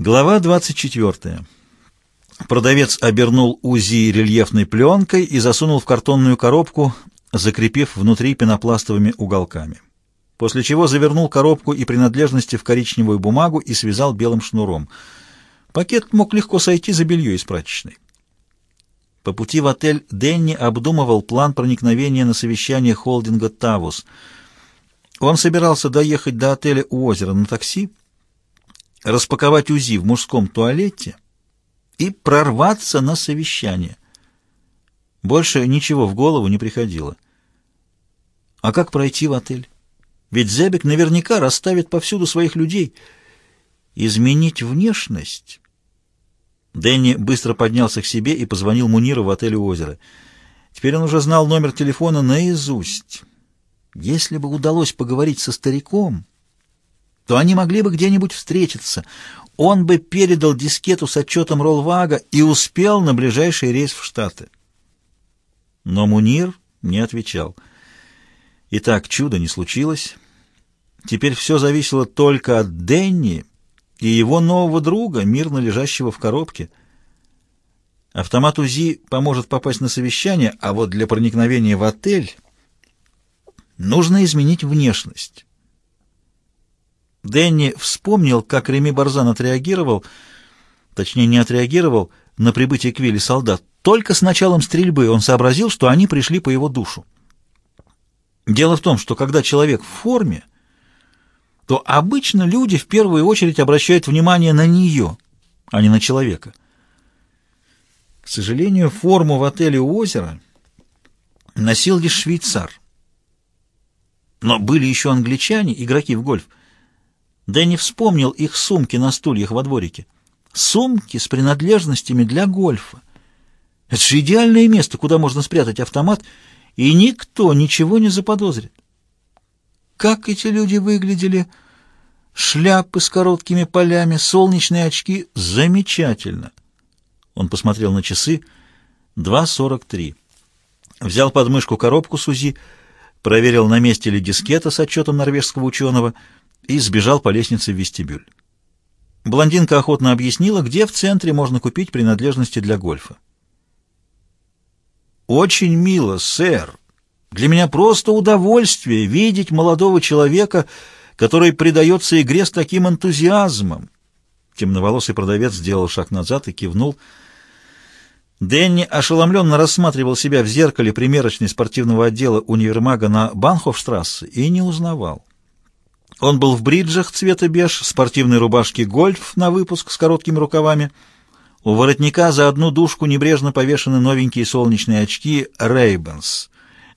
Глава 24. Продавец обернул УЗИ рельефной пленкой и засунул в картонную коробку, закрепив внутри пенопластовыми уголками. После чего завернул коробку и принадлежности в коричневую бумагу и связал белым шнуром. Пакет мог легко сойти за белье из прачечной. По пути в отель Денни обдумывал план проникновения на совещание холдинга «Тавус». Он собирался доехать до отеля у озера на такси, распаковать УЗИ в мужском туалете и прорваться на совещание. Больше ничего в голову не приходило. А как пройти в отель? Ведь Зебек наверняка расставит повсюду своих людей. Изменить внешность... Дэнни быстро поднялся к себе и позвонил Муниру в отеле «Озеро». Теперь он уже знал номер телефона наизусть. Если бы удалось поговорить со стариком то они могли бы где-нибудь встретиться. Он бы передал дискету с отчетом Роллвага и успел на ближайший рейс в Штаты. Но Мунир не отвечал. Итак, чудо не случилось. Теперь все зависело только от Денни и его нового друга, мирно лежащего в коробке. Автомат УЗИ поможет попасть на совещание, а вот для проникновения в отель нужно изменить внешность. Дэнни вспомнил, как Реми Барзан отреагировал, точнее не отреагировал, на прибытие к Вилли солдат. Только с началом стрельбы он сообразил, что они пришли по его душу. Дело в том, что когда человек в форме, то обычно люди в первую очередь обращают внимание на нее, а не на человека. К сожалению, форму в отеле у озера носил лишь швейцар. Но были еще англичане, игроки в гольф. Дэнни вспомнил их сумки на стульях во дворике. Сумки с принадлежностями для гольфа. Это же идеальное место, куда можно спрятать автомат, и никто ничего не заподозрит. Как эти люди выглядели? Шляпы с короткими полями, солнечные очки. Замечательно. Он посмотрел на часы. 2.43. Взял под мышку коробку с УЗИ, проверил, на месте ли дискета с отчетом норвежского ученого — и сбежал по лестнице в вестибюль. Блондинка охотно объяснила, где в центре можно купить принадлежности для гольфа. «Очень мило, сэр. Для меня просто удовольствие видеть молодого человека, который предается игре с таким энтузиазмом». Темноволосый продавец сделал шаг назад и кивнул. Дэнни ошеломленно рассматривал себя в зеркале примерочной спортивного отдела универмага на Банхофштрассе и не узнавал. Он был в бриджах цвета беж, спортивной рубашке гольф на выпуск с короткими рукавами. У воротника за одну дужку небрежно повешены новенькие солнечные очки Ray-Bans.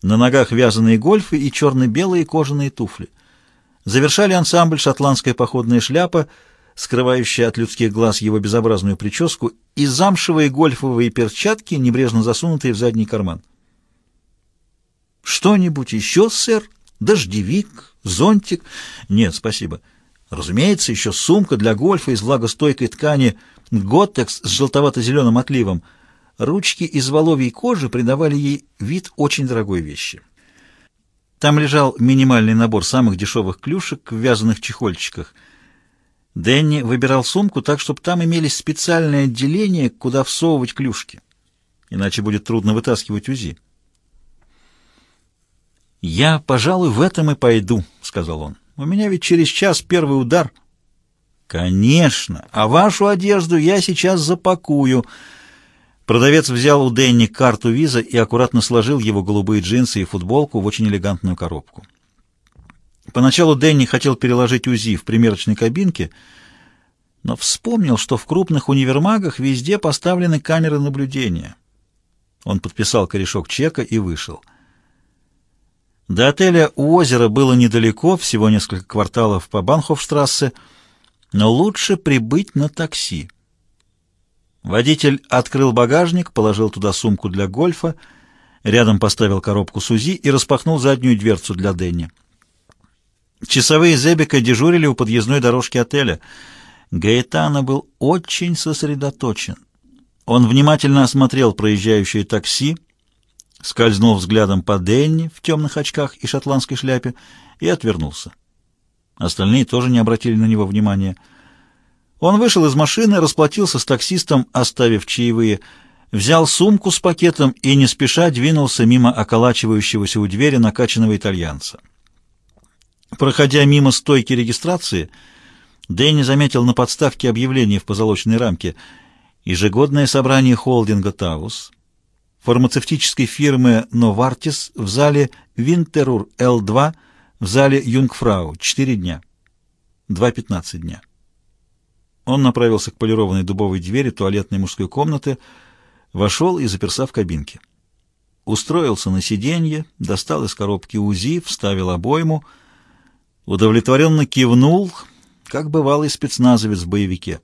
На ногах вязаные гольфы и черно-белые кожаные туфли. Завершали ансамбль шотландская походная шляпа, скрывающая от людских глаз его безобразную прическу, и замшевые гольфовые перчатки, небрежно засунутые в задний карман. «Что-нибудь еще, сэр? Дождевик?» Зонтик? Нет, спасибо. Разумеется, еще сумка для гольфа из влагостойкой ткани «Готтекс» с желтовато-зеленым отливом. Ручки из воловьей кожи придавали ей вид очень дорогой вещи. Там лежал минимальный набор самых дешевых клюшек в вязаных чехольчиках. Дэнни выбирал сумку так, чтобы там имелись специальные отделения, куда всовывать клюшки. Иначе будет трудно вытаскивать УЗИ. «Я, пожалуй, в этом и пойду», — сказал он. «У меня ведь через час первый удар». «Конечно, а вашу одежду я сейчас запакую». Продавец взял у Дэнни карту виза и аккуратно сложил его голубые джинсы и футболку в очень элегантную коробку. Поначалу Дэнни хотел переложить УЗИ в примерочной кабинке, но вспомнил, что в крупных универмагах везде поставлены камеры наблюдения. Он подписал корешок чека и вышел. До отеля у озера было недалеко, всего несколько кварталов по Банхофштрассе, но лучше прибыть на такси. Водитель открыл багажник, положил туда сумку для гольфа, рядом поставил коробку Сузи и распахнул заднюю дверцу для Дэнни. Часовые Зебека дежурили у подъездной дорожки отеля. Гаэтана был очень сосредоточен. Он внимательно осмотрел проезжающее такси, скользнул взглядом по Денни в темных очках и шотландской шляпе и отвернулся. Остальные тоже не обратили на него внимания. Он вышел из машины, расплатился с таксистом, оставив чаевые, взял сумку с пакетом и не спеша двинулся мимо околачивающегося у двери накачанного итальянца. Проходя мимо стойки регистрации, Дэнни заметил на подставке объявление в позолоченной рамке «Ежегодное собрание холдинга «Таус», фармацевтической фирмы «Новартис» в зале «Винтерур Л-2» в зале «Юнгфрау» 4 дня. 2.15 дня. Он направился к полированной дубовой двери туалетной мужской комнаты, вошел и заперся в кабинке. Устроился на сиденье, достал из коробки УЗИ, вставил обойму, удовлетворенно кивнул, как бывалый спецназовец в боевике.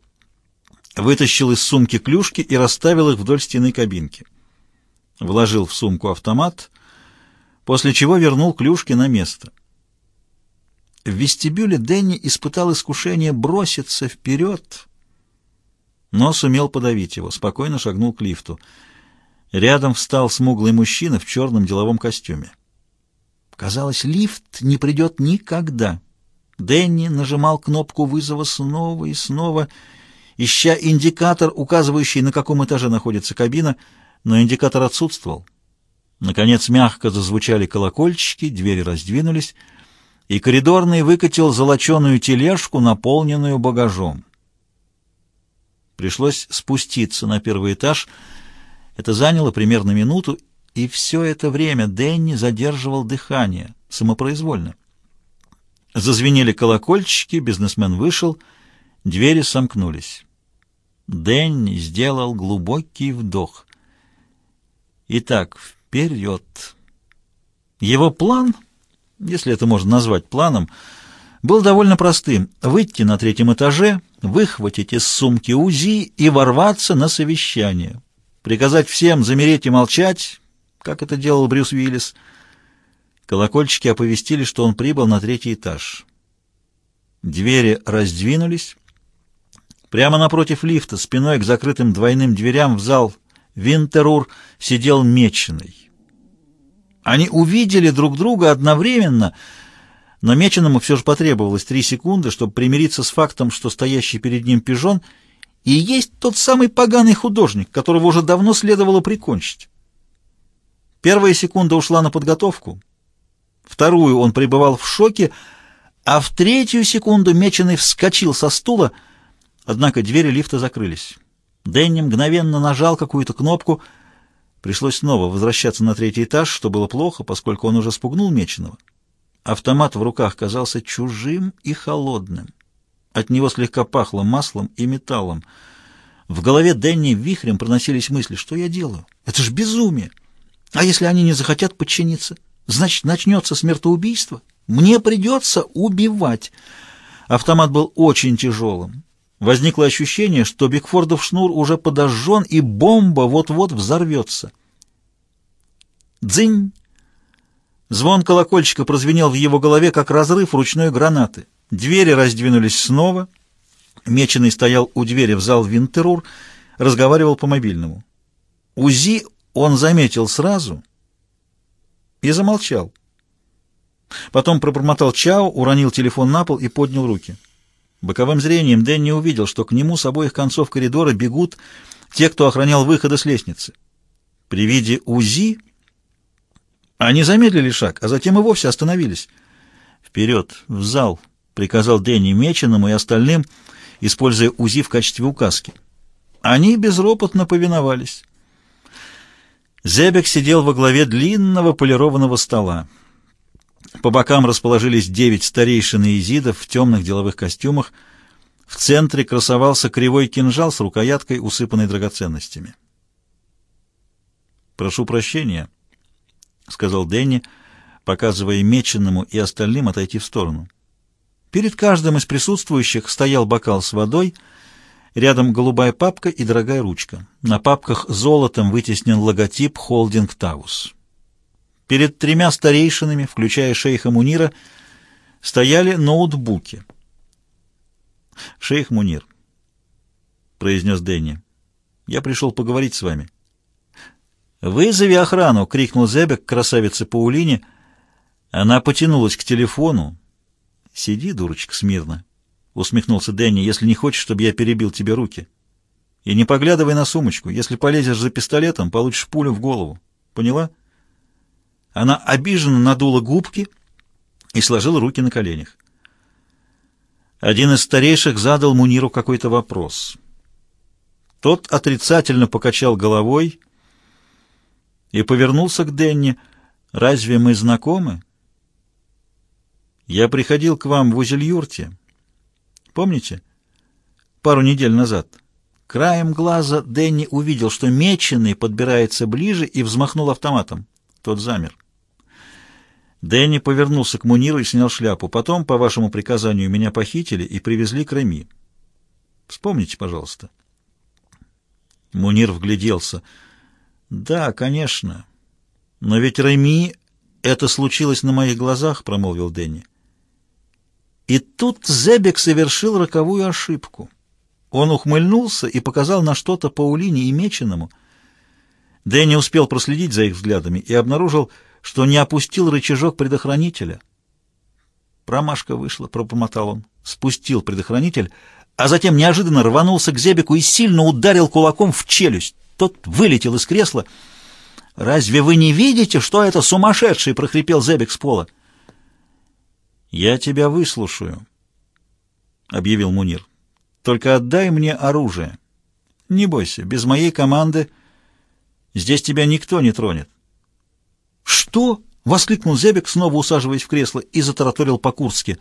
Вытащил из сумки клюшки и расставил их вдоль стены кабинки. Вложил в сумку автомат, после чего вернул клюшки на место. В вестибюле Дэнни испытал искушение броситься вперед, но сумел подавить его, спокойно шагнул к лифту. Рядом встал смуглый мужчина в черном деловом костюме. Казалось, лифт не придет никогда. Дэнни нажимал кнопку вызова снова и снова, ища индикатор, указывающий, на каком этаже находится кабина, но индикатор отсутствовал. Наконец мягко зазвучали колокольчики, двери раздвинулись — и коридорный выкатил золоченую тележку, наполненную багажом. Пришлось спуститься на первый этаж. Это заняло примерно минуту, и все это время Дэнни задерживал дыхание, самопроизвольно. Зазвенели колокольчики, бизнесмен вышел, двери сомкнулись. Дэнни сделал глубокий вдох. Итак, вперед. Его план если это можно назвать планом, был довольно простым — выйти на третьем этаже, выхватить из сумки УЗИ и ворваться на совещание, приказать всем замереть и молчать, как это делал Брюс Уиллис. Колокольчики оповестили, что он прибыл на третий этаж. Двери раздвинулись. Прямо напротив лифта, спиной к закрытым двойным дверям в зал Винтерур сидел меченый. Они увидели друг друга одновременно, но Меченому все же потребовалось три секунды, чтобы примириться с фактом, что стоящий перед ним пижон и есть тот самый поганый художник, которого уже давно следовало прикончить. Первая секунда ушла на подготовку, вторую он пребывал в шоке, а в третью секунду Меченый вскочил со стула, однако двери лифта закрылись. Дэнни мгновенно нажал какую-то кнопку — Пришлось снова возвращаться на третий этаж, что было плохо, поскольку он уже спугнул Меченого. Автомат в руках казался чужим и холодным. От него слегка пахло маслом и металлом. В голове Дэнни вихрем проносились мысли, что я делаю? Это ж безумие! А если они не захотят подчиниться? Значит, начнется смертоубийство? Мне придется убивать. Автомат был очень тяжелым. Возникло ощущение, что Бигфордов шнур уже подожжен, и бомба вот-вот взорвется. Дзынь! Звон колокольчика прозвенел в его голове, как разрыв ручной гранаты. Двери раздвинулись снова. Меченый стоял у двери в зал Винтерур, разговаривал по мобильному. УЗИ он заметил сразу и замолчал. Потом пробормотал чао, уронил телефон на пол и поднял руки. Боковым зрением Дэнни увидел, что к нему с обоих концов коридора бегут те, кто охранял выходы с лестницы. При виде УЗИ они замедлили шаг, а затем и вовсе остановились. «Вперед, в зал!» — приказал Дэнни Меченому и остальным, используя УЗИ в качестве указки. Они безропотно повиновались. Зебек сидел во главе длинного полированного стола. По бокам расположились девять старейшин и изидов в темных деловых костюмах. В центре красовался кривой кинжал с рукояткой, усыпанной драгоценностями. «Прошу прощения», — сказал Дэнни, показывая Меченному и остальным отойти в сторону. Перед каждым из присутствующих стоял бокал с водой, рядом голубая папка и дорогая ручка. На папках золотом вытеснен логотип «Холдинг Таус». Перед тремя старейшинами, включая шейха Мунира, стояли ноутбуки. «Шейх Мунир», — произнес Дэнни, — «я пришел поговорить с вами». «Вызови охрану!» — крикнул Зебек красавице Паулине. Она потянулась к телефону. «Сиди, дурочка, смирно». усмехнулся Дэнни, — «если не хочешь, чтобы я перебил тебе руки. И не поглядывай на сумочку. Если полезешь за пистолетом, получишь пулю в голову. Поняла?» Она обиженно надула губки и сложила руки на коленях. Один из старейших задал Муниру какой-то вопрос. Тот отрицательно покачал головой и повернулся к Денни. «Разве мы знакомы?» «Я приходил к вам в Узельюрте. Помните? Пару недель назад». Краем глаза Дэнни увидел, что Меченый подбирается ближе и взмахнул автоматом. Тот замер. Дэнни повернулся к Муниру и снял шляпу. «Потом, по вашему приказанию, меня похитили и привезли к Реми. Вспомните, пожалуйста». Мунир вгляделся. «Да, конечно. Но ведь Реми это случилось на моих глазах», — промолвил Дэнни. И тут Зебек совершил роковую ошибку. Он ухмыльнулся и показал на что-то Паулине и Меченому. Дэнни успел проследить за их взглядами и обнаружил, что не опустил рычажок предохранителя. Промашка вышла, пробормотал он, спустил предохранитель, а затем неожиданно рванулся к Зебеку и сильно ударил кулаком в челюсть. Тот вылетел из кресла. «Разве вы не видите, что это сумасшедший?» — прохрипел Зебек с пола. «Я тебя выслушаю», — объявил Мунир. «Только отдай мне оружие. Не бойся, без моей команды здесь тебя никто не тронет». «Что?» — воскликнул Зебек, снова усаживаясь в кресло, и затараторил по-курски.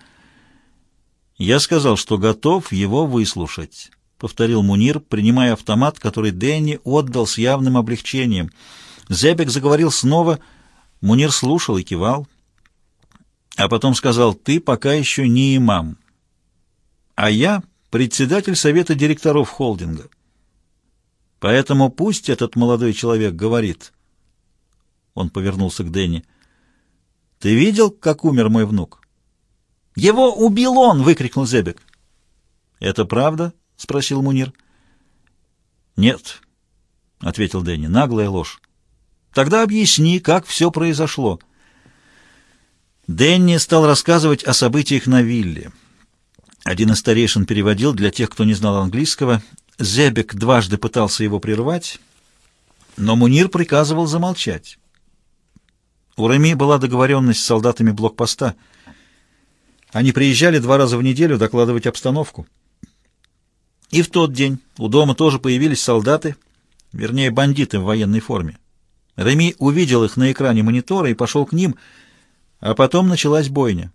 «Я сказал, что готов его выслушать», — повторил Мунир, принимая автомат, который Дэнни отдал с явным облегчением. Зебек заговорил снова, Мунир слушал и кивал. А потом сказал, ты пока еще не имам, а я председатель совета директоров холдинга. Поэтому пусть этот молодой человек говорит. Он повернулся к Дэнни. Ты видел, как умер мой внук? Его убил он! выкрикнул Зебек. Это правда? спросил Мунир. Нет, ответил Дэнни. Наглая ложь. Тогда объясни, как все произошло. Дэнни стал рассказывать о событиях на вилле. Один из старейшин переводил для тех, кто не знал английского. Зебек дважды пытался его прервать, но Мунир приказывал замолчать. У Реми была договоренность с солдатами блокпоста. Они приезжали два раза в неделю докладывать обстановку. И в тот день у дома тоже появились солдаты, вернее, бандиты в военной форме. Реми увидел их на экране монитора и пошел к ним — а потом началась бойня.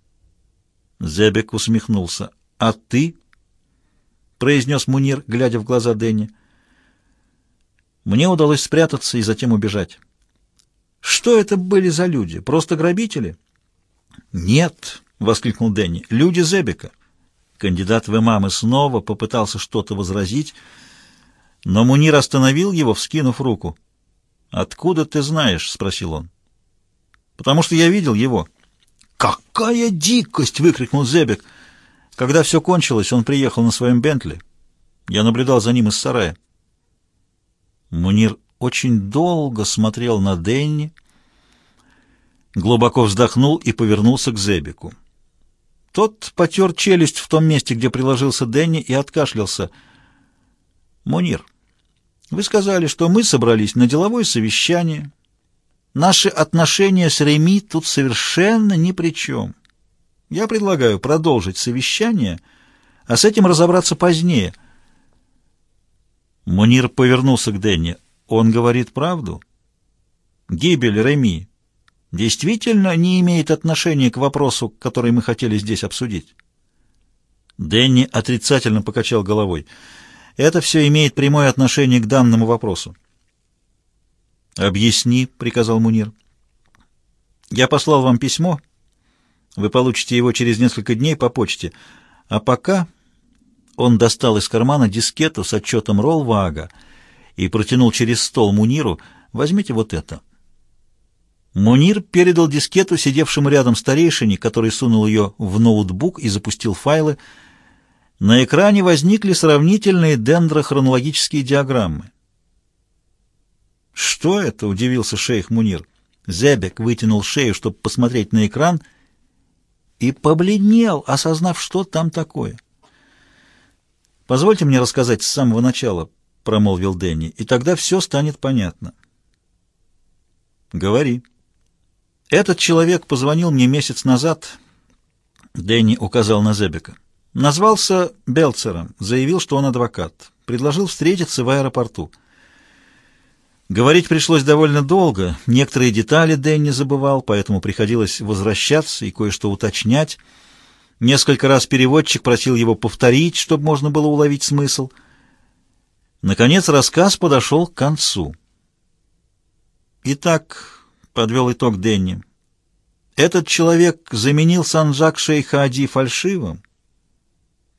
Зебек усмехнулся. «А ты?» — произнес Мунир, глядя в глаза Дэнни. «Мне удалось спрятаться и затем убежать». «Что это были за люди? Просто грабители?» «Нет», — воскликнул Дэнни, — «люди Зебека». Кандидат в имамы снова попытался что-то возразить, но Мунир остановил его, вскинув руку. «Откуда ты знаешь?» — спросил он потому что я видел его». «Какая дикость!» — выкрикнул Зебек. Когда все кончилось, он приехал на своем Бентли. Я наблюдал за ним из сарая. Мунир очень долго смотрел на Денни, глубоко вздохнул и повернулся к Зебеку. Тот потер челюсть в том месте, где приложился Денни, и откашлялся. «Мунир, вы сказали, что мы собрались на деловое совещание, Наши отношения с Реми тут совершенно ни при чем. Я предлагаю продолжить совещание, а с этим разобраться позднее. Мунир повернулся к Денни. Он говорит правду? Гибель Реми действительно не имеет отношения к вопросу, который мы хотели здесь обсудить. Дэнни отрицательно покачал головой. Это все имеет прямое отношение к данному вопросу. «Объясни», — приказал Мунир. «Я послал вам письмо. Вы получите его через несколько дней по почте. А пока...» Он достал из кармана дискету с отчетом Роллвага и протянул через стол Муниру. «Возьмите вот это». Мунир передал дискету сидевшему рядом старейшине, который сунул ее в ноутбук и запустил файлы. На экране возникли сравнительные дендрохронологические диаграммы. «Что это?» — удивился шейх Мунир. Зебек вытянул шею, чтобы посмотреть на экран, и побледнел, осознав, что там такое. «Позвольте мне рассказать с самого начала», — промолвил Дэнни, — «и тогда все станет понятно». «Говори». «Этот человек позвонил мне месяц назад», — Дэнни указал на Зебека. «Назвался Белцером, заявил, что он адвокат, предложил встретиться в аэропорту». Говорить пришлось довольно долго, некоторые детали Дэнни забывал, поэтому приходилось возвращаться и кое-что уточнять. Несколько раз переводчик просил его повторить, чтобы можно было уловить смысл. Наконец рассказ подошел к концу. «Итак», — подвел итог Дэнни, — «этот человек заменил Санджак шейха Ади фальшивым,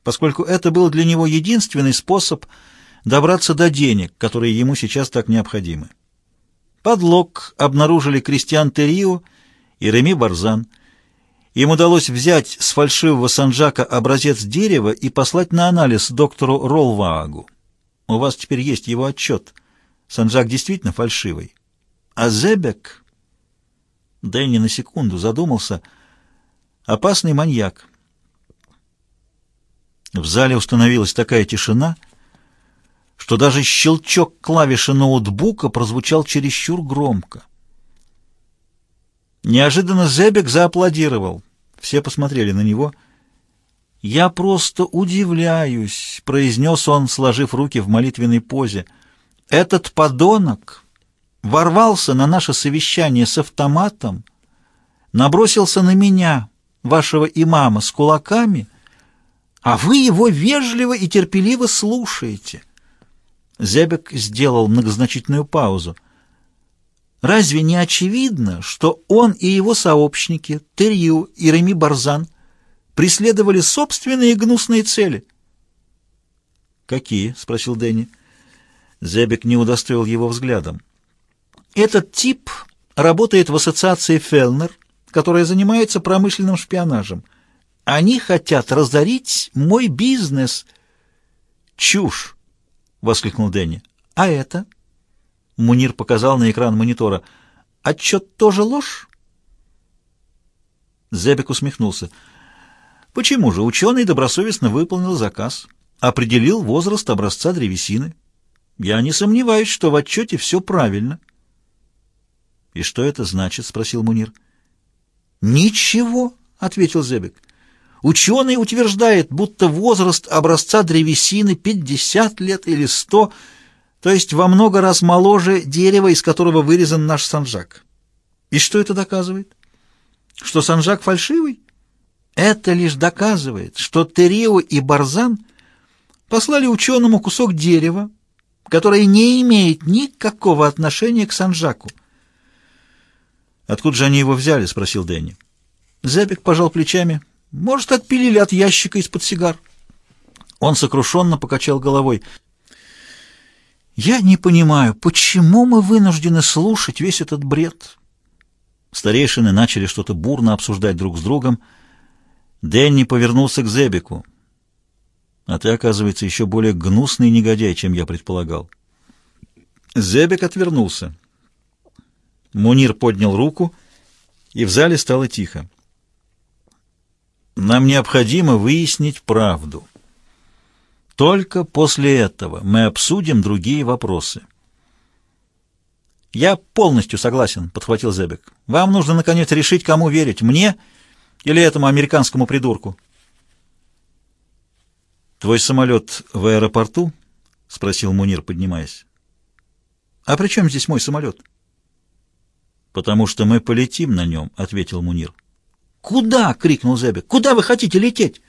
поскольку это был для него единственный способ — добраться до денег, которые ему сейчас так необходимы. Подлог обнаружили Кристиан Террио и Реми Барзан. Им удалось взять с фальшивого санджака образец дерева и послать на анализ доктору Ролваагу. У вас теперь есть его отчет. Санджак действительно фальшивый. А Зебек... Дэнни на секунду задумался. Опасный маньяк. В зале установилась такая тишина — что даже щелчок клавиши ноутбука прозвучал чересчур громко. Неожиданно Зебек зааплодировал. Все посмотрели на него. «Я просто удивляюсь», — произнес он, сложив руки в молитвенной позе. «Этот подонок ворвался на наше совещание с автоматом, набросился на меня, вашего имама, с кулаками, а вы его вежливо и терпеливо слушаете». Зебек сделал многозначительную паузу. Разве не очевидно, что он и его сообщники, Терью и Реми Барзан, преследовали собственные гнусные цели? «Какие?» — спросил Дэнни. Зебек не удостоил его взглядом. «Этот тип работает в ассоциации Фелнер, которая занимается промышленным шпионажем. Они хотят разорить мой бизнес». «Чушь!» воскликнул Дэнни. «А это?» Мунир показал на экран монитора. «Отчет тоже ложь?» Зебек усмехнулся. «Почему же? Ученый добросовестно выполнил заказ, определил возраст образца древесины. Я не сомневаюсь, что в отчете все правильно». «И что это значит?» — спросил Мунир. «Ничего», — ответил Зебек. Ученый утверждает, будто возраст образца древесины 50 лет или 100, то есть во много раз моложе дерева, из которого вырезан наш санжак. И что это доказывает? Что санжак фальшивый? Это лишь доказывает, что Терио и Барзан послали ученому кусок дерева, которое не имеет никакого отношения к санжаку. «Откуда же они его взяли?» — спросил Дэнни. Зебек пожал плечами. Может, отпилили от ящика из-под сигар. Он сокрушенно покачал головой. «Я не понимаю, почему мы вынуждены слушать весь этот бред?» Старейшины начали что-то бурно обсуждать друг с другом. Дэнни повернулся к Зебику. «А ты, оказывается, еще более гнусный негодяй, чем я предполагал». Зебик отвернулся. Мунир поднял руку, и в зале стало тихо. Нам необходимо выяснить правду. Только после этого мы обсудим другие вопросы. «Я полностью согласен», — подхватил Зебек. «Вам нужно, наконец, решить, кому верить, мне или этому американскому придурку». «Твой самолет в аэропорту?» — спросил Мунир, поднимаясь. «А при чем здесь мой самолет?» «Потому что мы полетим на нем», — ответил Мунир. «Куда?» — крикнул Зебек. «Куда вы хотите лететь?»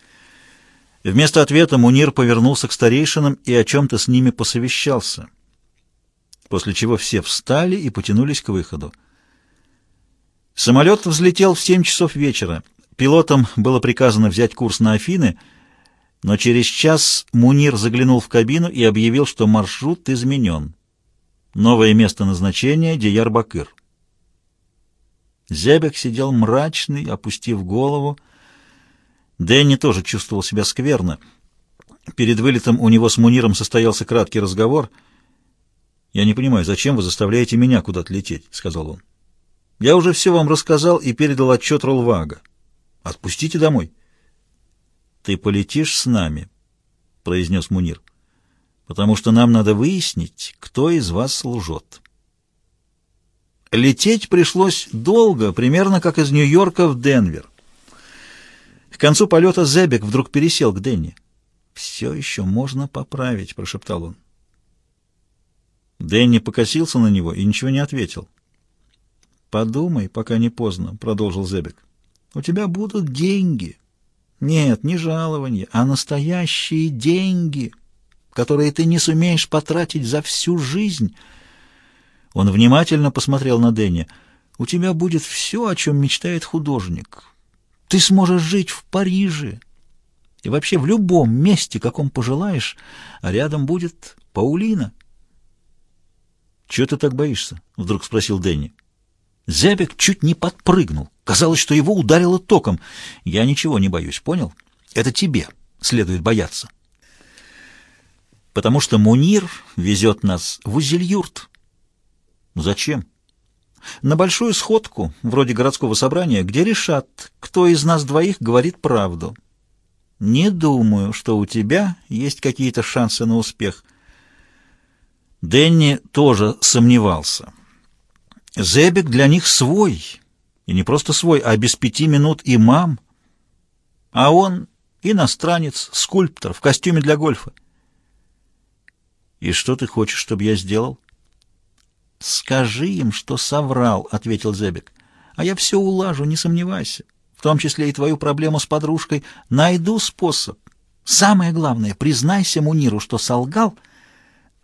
Вместо ответа Мунир повернулся к старейшинам и о чем-то с ними посовещался, после чего все встали и потянулись к выходу. Самолет взлетел в семь часов вечера. Пилотам было приказано взять курс на Афины, но через час Мунир заглянул в кабину и объявил, что маршрут изменен. Новое место назначения — Диярбакыр. Зебек сидел мрачный, опустив голову. Дэнни тоже чувствовал себя скверно. Перед вылетом у него с Муниром состоялся краткий разговор. «Я не понимаю, зачем вы заставляете меня куда-то лететь?» — сказал он. «Я уже все вам рассказал и передал отчет Ролвага. Отпустите домой». «Ты полетишь с нами», произнес Мунир. «Потому что нам надо выяснить, кто из вас лжет». Лететь пришлось долго, примерно как из Нью-Йорка в Денвер. К концу полета Зебек вдруг пересел к Денни. «Все еще можно поправить», — прошептал он. Дэнни покосился на него и ничего не ответил. «Подумай, пока не поздно», — продолжил Зебек. «У тебя будут деньги. Нет, не жалования, а настоящие деньги, которые ты не сумеешь потратить за всю жизнь». Он внимательно посмотрел на Дэнни. «У тебя будет все, о чем мечтает художник. Ты сможешь жить в Париже и вообще в любом месте, каком пожелаешь, а рядом будет Паулина». «Чего ты так боишься?» — вдруг спросил Дэнни. Зябик чуть не подпрыгнул. Казалось, что его ударило током. «Я ничего не боюсь, понял? Это тебе следует бояться». «Потому что Мунир везет нас в Узельюрт». «Зачем?» «На большую сходку, вроде городского собрания, где решат, кто из нас двоих говорит правду. Не думаю, что у тебя есть какие-то шансы на успех». Дэнни тоже сомневался. Зебек для них свой, и не просто свой, а без пяти минут имам. А он иностранец, скульптор в костюме для гольфа. «И что ты хочешь, чтобы я сделал?» «Скажи им, что соврал», — ответил Зебек. «А я все улажу, не сомневайся. В том числе и твою проблему с подружкой. Найду способ. Самое главное, признайся Муниру, что солгал —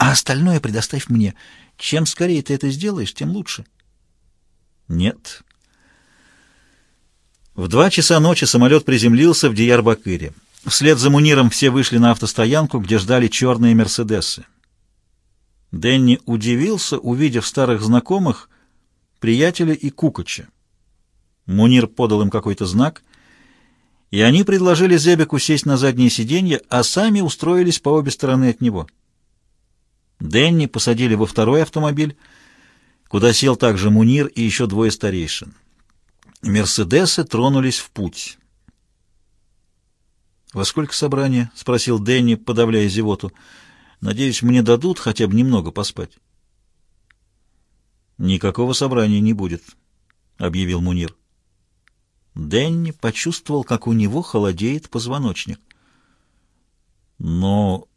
а остальное предоставь мне. Чем скорее ты это сделаешь, тем лучше. Нет. В два часа ночи самолет приземлился в Диярбакыре. Вслед за Муниром все вышли на автостоянку, где ждали черные «Мерседесы». Дэнни удивился, увидев старых знакомых, приятеля и Кукача. Мунир подал им какой-то знак, и они предложили Зебеку сесть на заднее сиденье, а сами устроились по обе стороны от него — Дэнни посадили во второй автомобиль, куда сел также Мунир и еще двое старейшин. Мерседесы тронулись в путь. «Во сколько собрание?» — спросил Дэнни, подавляя зевоту. «Надеюсь, мне дадут хотя бы немного поспать». «Никакого собрания не будет», — объявил Мунир. Дэнни почувствовал, как у него холодеет позвоночник. «Но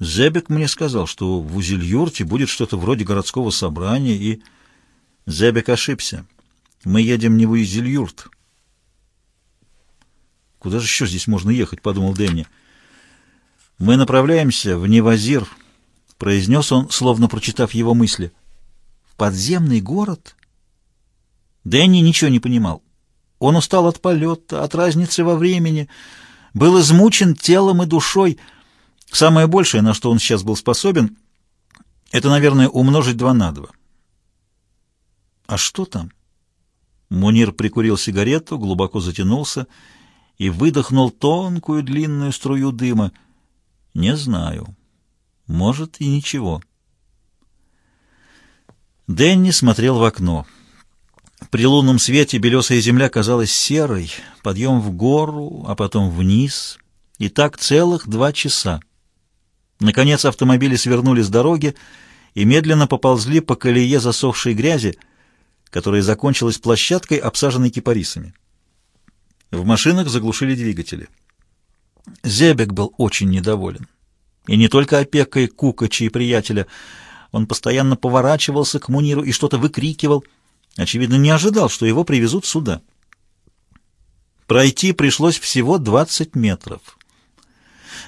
Зебек мне сказал, что в Узельюрте будет что-то вроде городского собрания, и... Зебек ошибся. Мы едем не в Узельюрт. «Куда же еще здесь можно ехать?» — подумал Дэнни. «Мы направляемся в Невазир», — произнес он, словно прочитав его мысли. «В подземный город?» Дэнни ничего не понимал. Он устал от полета, от разницы во времени, был измучен телом и душой — Самое большее, на что он сейчас был способен, это, наверное, умножить два на два. А что там? Мунир прикурил сигарету, глубоко затянулся и выдохнул тонкую длинную струю дыма. Не знаю. Может, и ничего. Дэнни смотрел в окно. При лунном свете белесая земля казалась серой, подъем в гору, а потом вниз, и так целых два часа. Наконец автомобили свернули с дороги и медленно поползли по колее засохшей грязи, которая закончилась площадкой, обсаженной кипарисами. В машинах заглушили двигатели. Зебек был очень недоволен. И не только опекой Кукача и приятеля. Он постоянно поворачивался к Муниру и что-то выкрикивал. Очевидно, не ожидал, что его привезут сюда. Пройти пришлось всего 20 метров.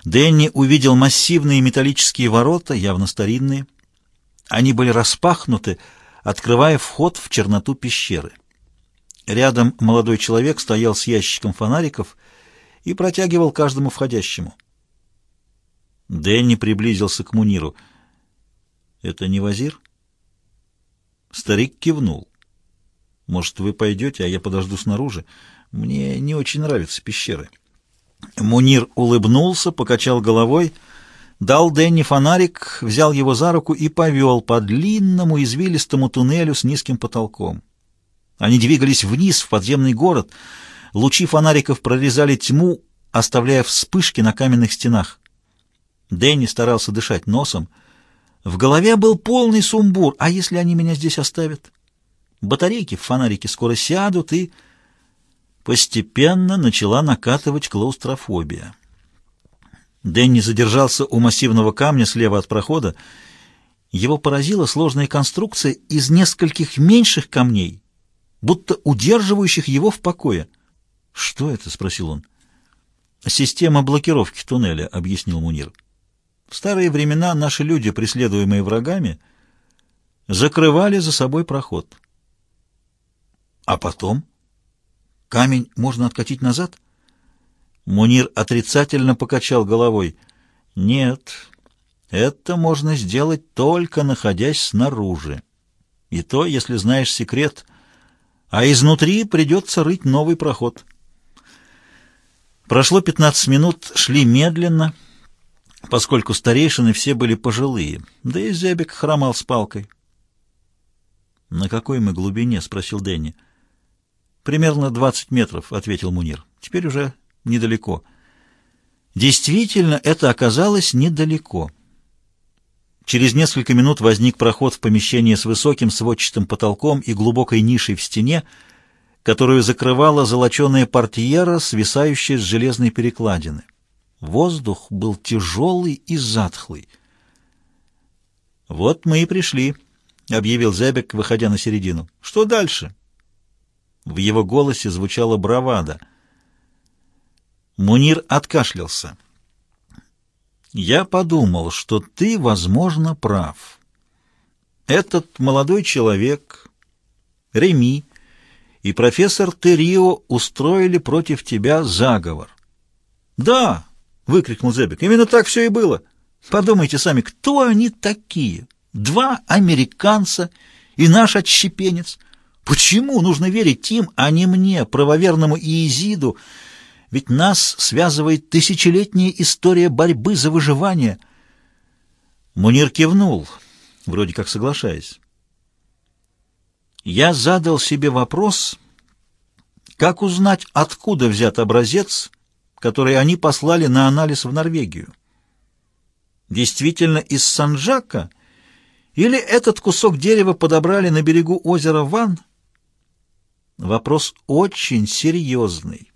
Дэнни увидел массивные металлические ворота, явно старинные. Они были распахнуты, открывая вход в черноту пещеры. Рядом молодой человек стоял с ящиком фонариков и протягивал каждому входящему. Дэнни приблизился к Муниру. «Это не Вазир?» Старик кивнул. «Может, вы пойдете, а я подожду снаружи? Мне не очень нравятся пещеры». Мунир улыбнулся, покачал головой, дал Дэнни фонарик, взял его за руку и повел по длинному извилистому туннелю с низким потолком. Они двигались вниз, в подземный город. Лучи фонариков прорезали тьму, оставляя вспышки на каменных стенах. Дэнни старался дышать носом. В голове был полный сумбур. А если они меня здесь оставят? Батарейки в фонарике скоро сядут, и... Постепенно начала накатывать клаустрофобия. Дэнни задержался у массивного камня слева от прохода. Его поразила сложная конструкция из нескольких меньших камней, будто удерживающих его в покое. «Что это?» — спросил он. «Система блокировки туннеля», — объяснил Мунир. «В старые времена наши люди, преследуемые врагами, закрывали за собой проход». «А потом?» Камень можно откатить назад? Мунир отрицательно покачал головой. Нет, это можно сделать только находясь снаружи. И то, если знаешь секрет. А изнутри придется рыть новый проход. Прошло 15 минут, шли медленно, поскольку старейшины все были пожилые, да и Зебек хромал с палкой. «На какой мы глубине?» — спросил Дэнни. — «Примерно 20 метров», — ответил Мунир. «Теперь уже недалеко». Действительно, это оказалось недалеко. Через несколько минут возник проход в помещение с высоким сводчатым потолком и глубокой нишей в стене, которую закрывала золоченая портьера, свисающая с железной перекладины. Воздух был тяжелый и затхлый. «Вот мы и пришли», — объявил Зебек, выходя на середину. «Что дальше?» В его голосе звучала бравада. Мунир откашлялся. «Я подумал, что ты, возможно, прав. Этот молодой человек, Реми, и профессор Террио устроили против тебя заговор». «Да!» — выкрикнул Зебек. «Именно так все и было. Подумайте сами, кто они такие? Два американца и наш отщепенец». Почему нужно верить им, а не мне, правоверному Иезиду? Ведь нас связывает тысячелетняя история борьбы за выживание. Мунир кивнул, вроде как соглашаясь. Я задал себе вопрос, как узнать, откуда взят образец, который они послали на анализ в Норвегию. Действительно из Санджака или этот кусок дерева подобрали на берегу озера Ван – Вопрос очень серьезный.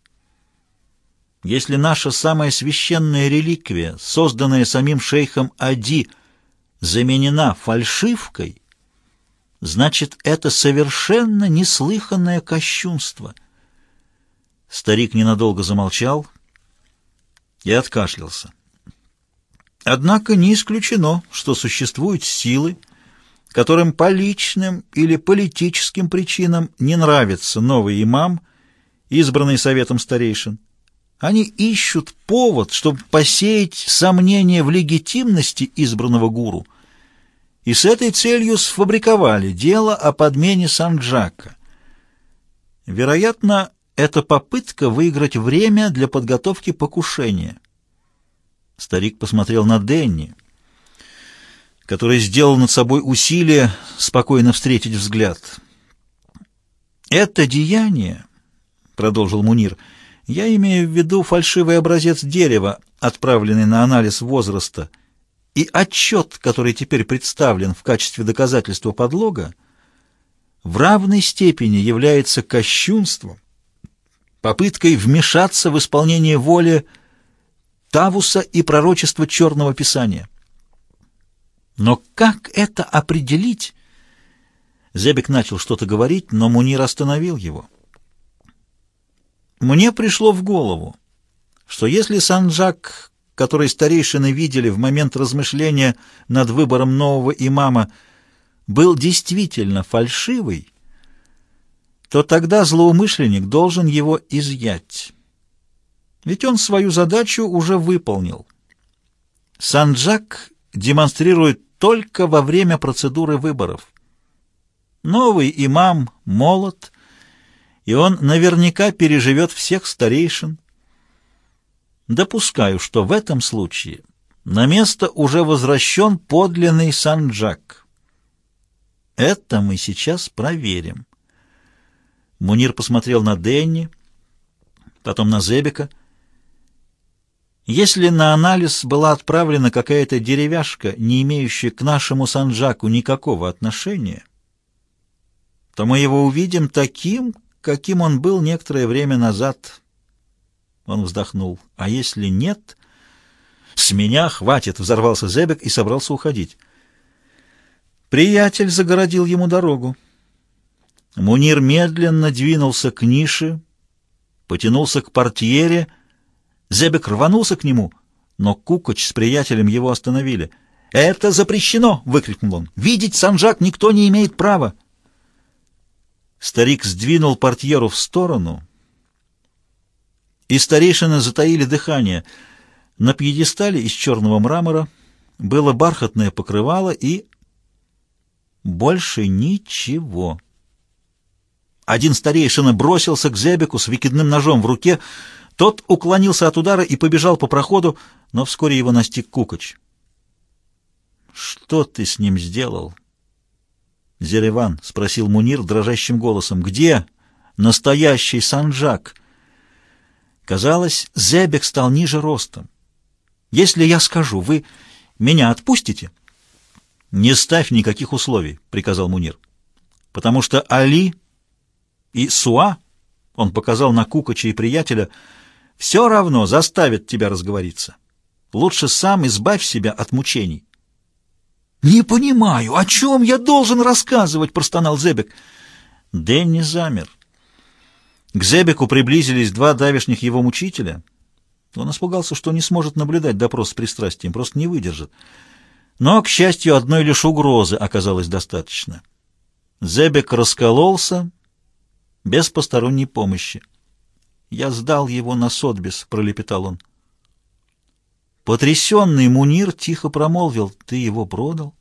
Если наша самая священная реликвия, созданная самим шейхом Ади, заменена фальшивкой, значит, это совершенно неслыханное кощунство. Старик ненадолго замолчал и откашлялся. Однако не исключено, что существуют силы, которым по личным или политическим причинам не нравится новый имам, избранный советом старейшин. Они ищут повод, чтобы посеять сомнения в легитимности избранного гуру, и с этой целью сфабриковали дело о подмене Санджака. Вероятно, это попытка выиграть время для подготовки покушения. Старик посмотрел на Денни который сделал над собой усилие спокойно встретить взгляд. «Это деяние», — продолжил Мунир, — «я имею в виду фальшивый образец дерева, отправленный на анализ возраста, и отчет, который теперь представлен в качестве доказательства подлога, в равной степени является кощунством, попыткой вмешаться в исполнение воли Тавуса и пророчества Черного Писания». Но как это определить? Зебек начал что-то говорить, но Мунир остановил его. Мне пришло в голову, что если Санджак, который старейшины видели в момент размышления над выбором нового имама, был действительно фальшивый, то тогда злоумышленник должен его изъять. Ведь он свою задачу уже выполнил. Санджак демонстрирует только во время процедуры выборов. Новый имам молод, и он наверняка переживет всех старейшин. Допускаю, что в этом случае на место уже возвращен подлинный Санджак. Это мы сейчас проверим. Мунир посмотрел на Денни, потом на Зебека. Если на анализ была отправлена какая-то деревяшка, не имеющая к нашему Санджаку никакого отношения, то мы его увидим таким, каким он был некоторое время назад. Он вздохнул. А если нет... «С меня хватит!» — взорвался Зебек и собрался уходить. Приятель загородил ему дорогу. Мунир медленно двинулся к нише, потянулся к портьере. Зебек рванулся к нему, но Кукоч с приятелем его остановили. «Это запрещено!» — выкрикнул он. «Видеть Санжак никто не имеет права!» Старик сдвинул портьеру в сторону, и старейшины затаили дыхание. На пьедестале из черного мрамора было бархатное покрывало и... Больше ничего. Один старейшина бросился к Зебеку с выкидным ножом в руке. Тот уклонился от удара и побежал по проходу, но вскоре его настиг Кукоч. «Что ты с ним сделал?» «Зереван», — спросил Мунир дрожащим голосом, — «где настоящий Санджак?» Казалось, Зебек стал ниже ростом. «Если я скажу, вы меня отпустите?» «Не ставь никаких условий», — приказал Мунир. «Потому что Али и Суа, он показал на Кукача и приятеля, все равно заставят тебя разговориться. Лучше сам избавь себя от мучений. «Не понимаю, о чем я должен рассказывать?» — простонал Зебек. Дэнни замер. К Зебеку приблизились два давешних его мучителя. Он испугался, что не сможет наблюдать допрос с пристрастием, просто не выдержит. Но, к счастью, одной лишь угрозы оказалось достаточно. Зебек раскололся без посторонней помощи. «Я сдал его на Сотбис», — пролепетал он. Потрясенный Мунир тихо промолвил, «Ты его продал?»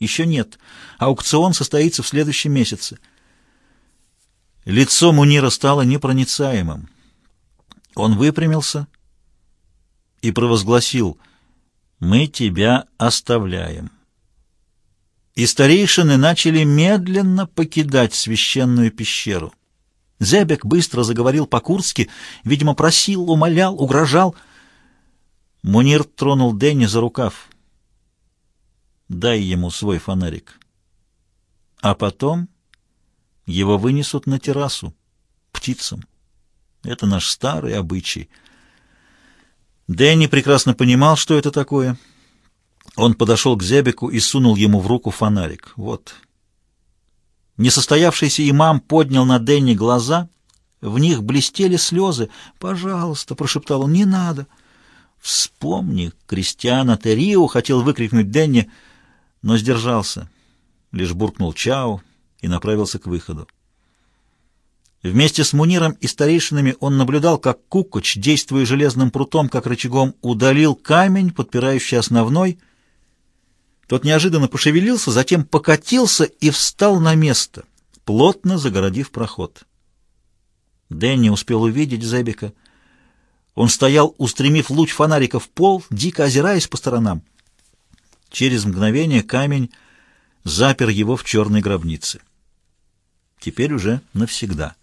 «Еще нет. Аукцион состоится в следующем месяце». Лицо Мунира стало непроницаемым. Он выпрямился и провозгласил, «Мы тебя оставляем» и старейшины начали медленно покидать священную пещеру. Зебек быстро заговорил по-курски, видимо, просил, умолял, угрожал. Мунир тронул Дэнни за рукав. «Дай ему свой фонарик». А потом его вынесут на террасу, птицам. Это наш старый обычай. Дэнни прекрасно понимал, что это такое — он подошел к Зебеку и сунул ему в руку фонарик. Вот. Несостоявшийся имам поднял на Денни глаза. В них блестели слезы. «Пожалуйста», — прошептал он, — «не надо». «Вспомни, Кристиана Терио!» — хотел выкрикнуть Денни, но сдержался. Лишь буркнул Чао и направился к выходу. Вместе с Муниром и старейшинами он наблюдал, как Кукоч, действуя железным прутом, как рычагом, удалил камень, подпирающий основной, — тот неожиданно пошевелился, затем покатился и встал на место, плотно загородив проход. Дэнни успел увидеть Зебика. Он стоял, устремив луч фонарика в пол, дико озираясь по сторонам. Через мгновение камень запер его в черной гробнице. Теперь уже навсегда.